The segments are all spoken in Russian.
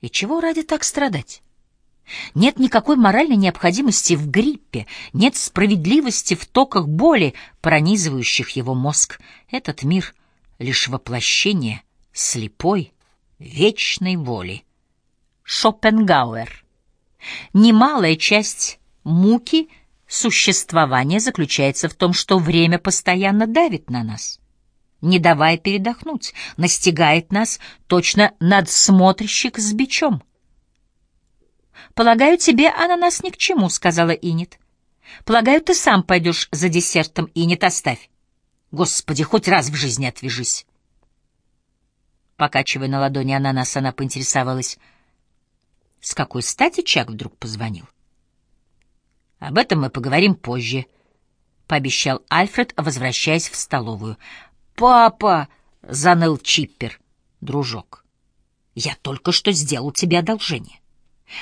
И чего ради так страдать? Нет никакой моральной необходимости в гриппе, нет справедливости в токах боли, пронизывающих его мозг. Этот мир — лишь воплощение слепой, вечной воли. Шопенгауэр. Немалая часть муки существования заключается в том, что время постоянно давит на нас, не давая передохнуть, настигает нас точно надсмотрщик с бичом. «Полагаю, тебе она нас ни к чему», — сказала Инет. «Полагаю, ты сам пойдешь за десертом, Инет, оставь. Господи, хоть раз в жизни отвяжись». Покачивая на ладони ананас, она поинтересовалась, с какой стати Чак вдруг позвонил. «Об этом мы поговорим позже», — пообещал Альфред, возвращаясь в столовую. «Папа!» — заныл Чиппер. «Дружок, я только что сделал тебе одолжение.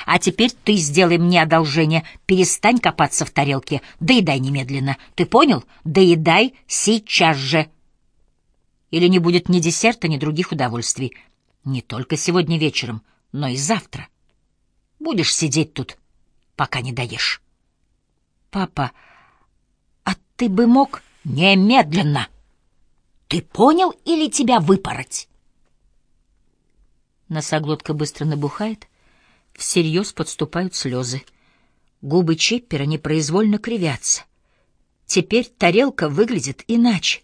А теперь ты сделай мне одолжение, перестань копаться в тарелке, доедай немедленно. Ты понял? Доедай сейчас же. Или не будет ни десерта, ни других удовольствий. Не только сегодня вечером, но и завтра. Будешь сидеть тут, пока не доешь. Папа, а ты бы мог немедленно? Ты понял или тебя выпороть? Носоглотка быстро набухает, всерьез подступают слезы. Губы Чиппера непроизвольно кривятся. Теперь тарелка выглядит иначе.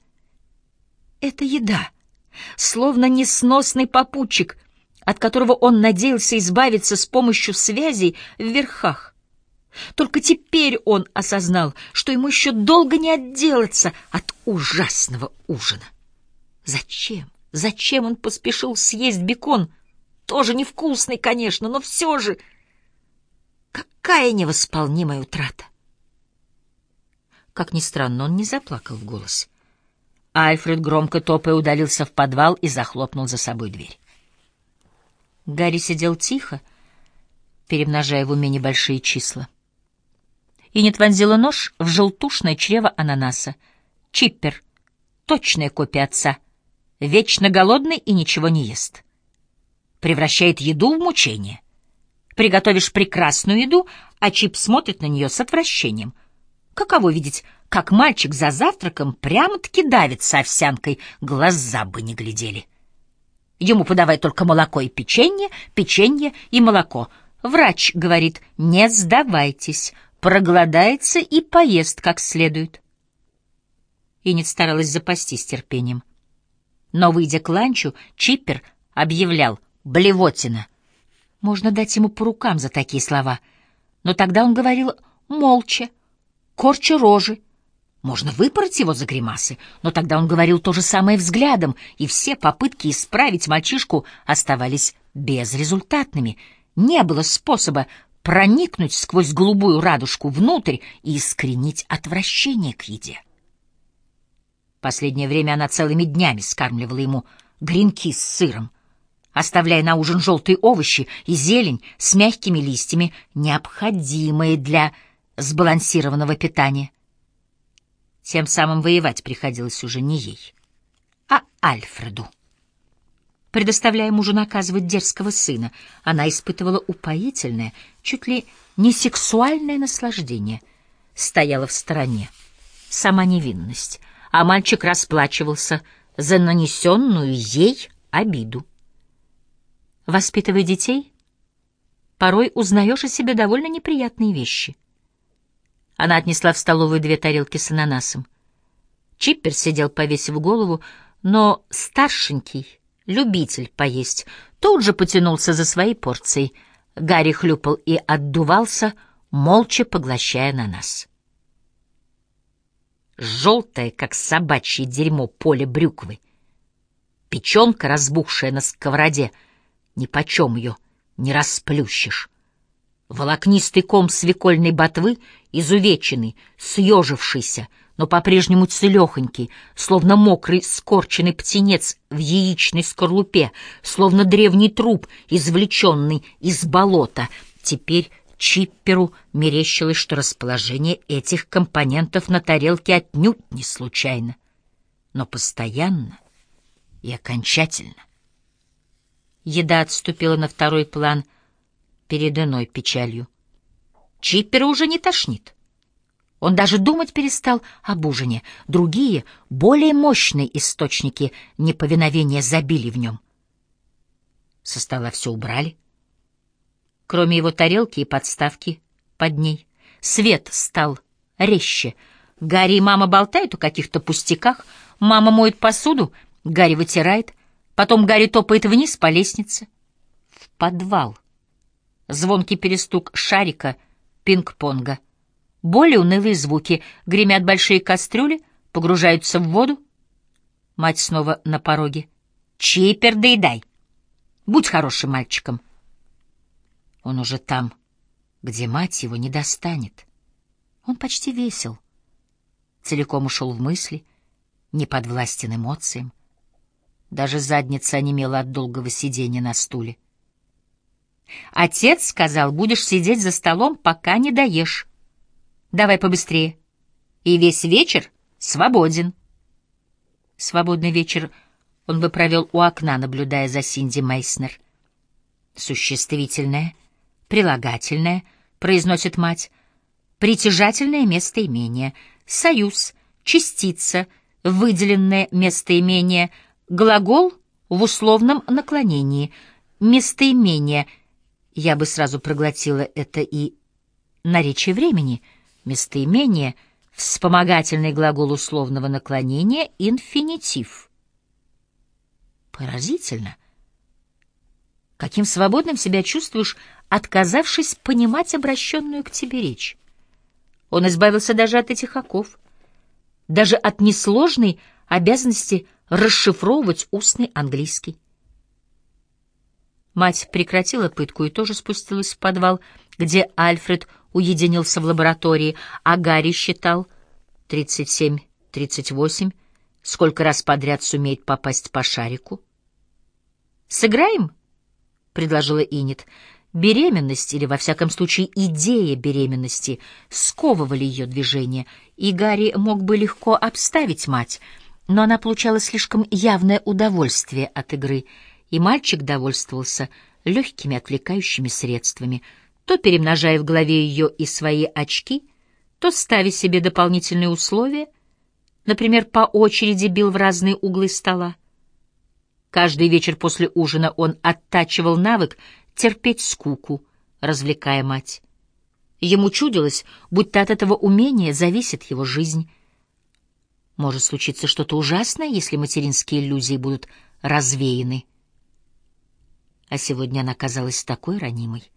Это еда, словно несносный попутчик, от которого он надеялся избавиться с помощью связей в верхах. Только теперь он осознал, что ему еще долго не отделаться от ужасного ужина. Зачем? Зачем он поспешил съесть бекон — тоже невкусный, конечно, но все же... Какая невосполнимая утрата! Как ни странно, он не заплакал в голос. Альфред громко топая удалился в подвал и захлопнул за собой дверь. Гарри сидел тихо, перемножая в уме небольшие числа. И не вонзила нож в желтушное чрево ананаса. Чиппер, точная копия отца, вечно голодный и ничего не ест превращает еду в мучение. Приготовишь прекрасную еду, а Чип смотрит на нее с отвращением. Каково видеть, как мальчик за завтраком прямо-таки давится овсянкой, глаза бы не глядели. Ему подавай только молоко и печенье, печенье и молоко. Врач говорит, не сдавайтесь, проголодается и поест как следует. Иннет старалась запастись терпением. Но, выйдя к ланчу, Чиппер объявлял, блевотина. Можно дать ему по рукам за такие слова. Но тогда он говорил молча, корча рожи. Можно выпороть его за гримасы, но тогда он говорил то же самое взглядом, и все попытки исправить мальчишку оставались безрезультатными. Не было способа проникнуть сквозь голубую радужку внутрь и искоренить отвращение к еде. Последнее время она целыми днями скармливала ему гренки с сыром оставляя на ужин желтые овощи и зелень с мягкими листьями, необходимые для сбалансированного питания. Тем самым воевать приходилось уже не ей, а Альфреду. Предоставляя мужу наказывать дерзкого сына, она испытывала упоительное, чуть ли не сексуальное наслаждение. Стояла в стороне, сама невинность, а мальчик расплачивался за нанесенную ей обиду. Воспитывая детей, порой узнаешь о себе довольно неприятные вещи. Она отнесла в столовую две тарелки с ананасом. Чиппер сидел, повесив голову, но старшенький, любитель поесть, тут же потянулся за своей порцией. Гарри хлюпал и отдувался, молча поглощая ананас. Желтое, как собачье дерьмо, поле брюквы. Печенка, разбухшая на сковороде — ни почем ее не расплющишь. Волокнистый ком свекольной ботвы, изувеченный, съежившийся, но по-прежнему целехонький, словно мокрый скорченный птенец в яичной скорлупе, словно древний труп, извлеченный из болота. Теперь Чипперу мерещилось, что расположение этих компонентов на тарелке отнюдь не случайно, но постоянно и окончательно. Еда отступила на второй план перед иной печалью. Чиппера уже не тошнит. Он даже думать перестал об ужине. Другие, более мощные источники неповиновения забили в нем. Со стола все убрали. Кроме его тарелки и подставки под ней. Свет стал резче. Гарри и мама болтают о каких-то пустяках. Мама моет посуду, Гарри вытирает. Потом Гарри топает вниз по лестнице. В подвал. Звонкий перестук шарика пинг-понга. Более унылые звуки. Гремят большие кастрюли, погружаются в воду. Мать снова на пороге. «Чипер, доедай! Будь хорошим мальчиком!» Он уже там, где мать его не достанет. Он почти весел. Целиком ушел в мысли, не подвластен эмоциям. Даже задница онемела от долгого сидения на стуле. Отец сказал, будешь сидеть за столом, пока не доешь. Давай побыстрее. И весь вечер свободен. Свободный вечер он бы провел у окна, наблюдая за Синди Мейснер. Существительное, прилагательное, произносит мать, притяжательное местоимение, союз, частица, выделенное местоимение, глагол в условном наклонении, местоимение. Я бы сразу проглотила это и наречие времени — местоимение, вспомогательный глагол условного наклонения, инфинитив. Поразительно. Каким свободным себя чувствуешь, отказавшись понимать обращенную к тебе речь. Он избавился даже от этих оков, даже от несложной обязанности расшифровывать устный английский. Мать прекратила пытку и тоже спустилась в подвал, где Альфред уединился в лаборатории, а Гарри считал 37-38, сколько раз подряд сумеет попасть по шарику. «Сыграем?» — предложила Инет. Беременность, или, во всяком случае, идея беременности, сковывали ее движение, и Гарри мог бы легко обставить мать, но она получала слишком явное удовольствие от игры, и мальчик довольствовался легкими отвлекающими средствами — то перемножая в голове ее и свои очки, то ставя себе дополнительные условия, например, по очереди бил в разные углы стола. Каждый вечер после ужина он оттачивал навык терпеть скуку, развлекая мать. Ему чудилось, будто от этого умения зависит его жизнь. Может случиться что-то ужасное, если материнские иллюзии будут развеяны. А сегодня она казалась такой ранимой.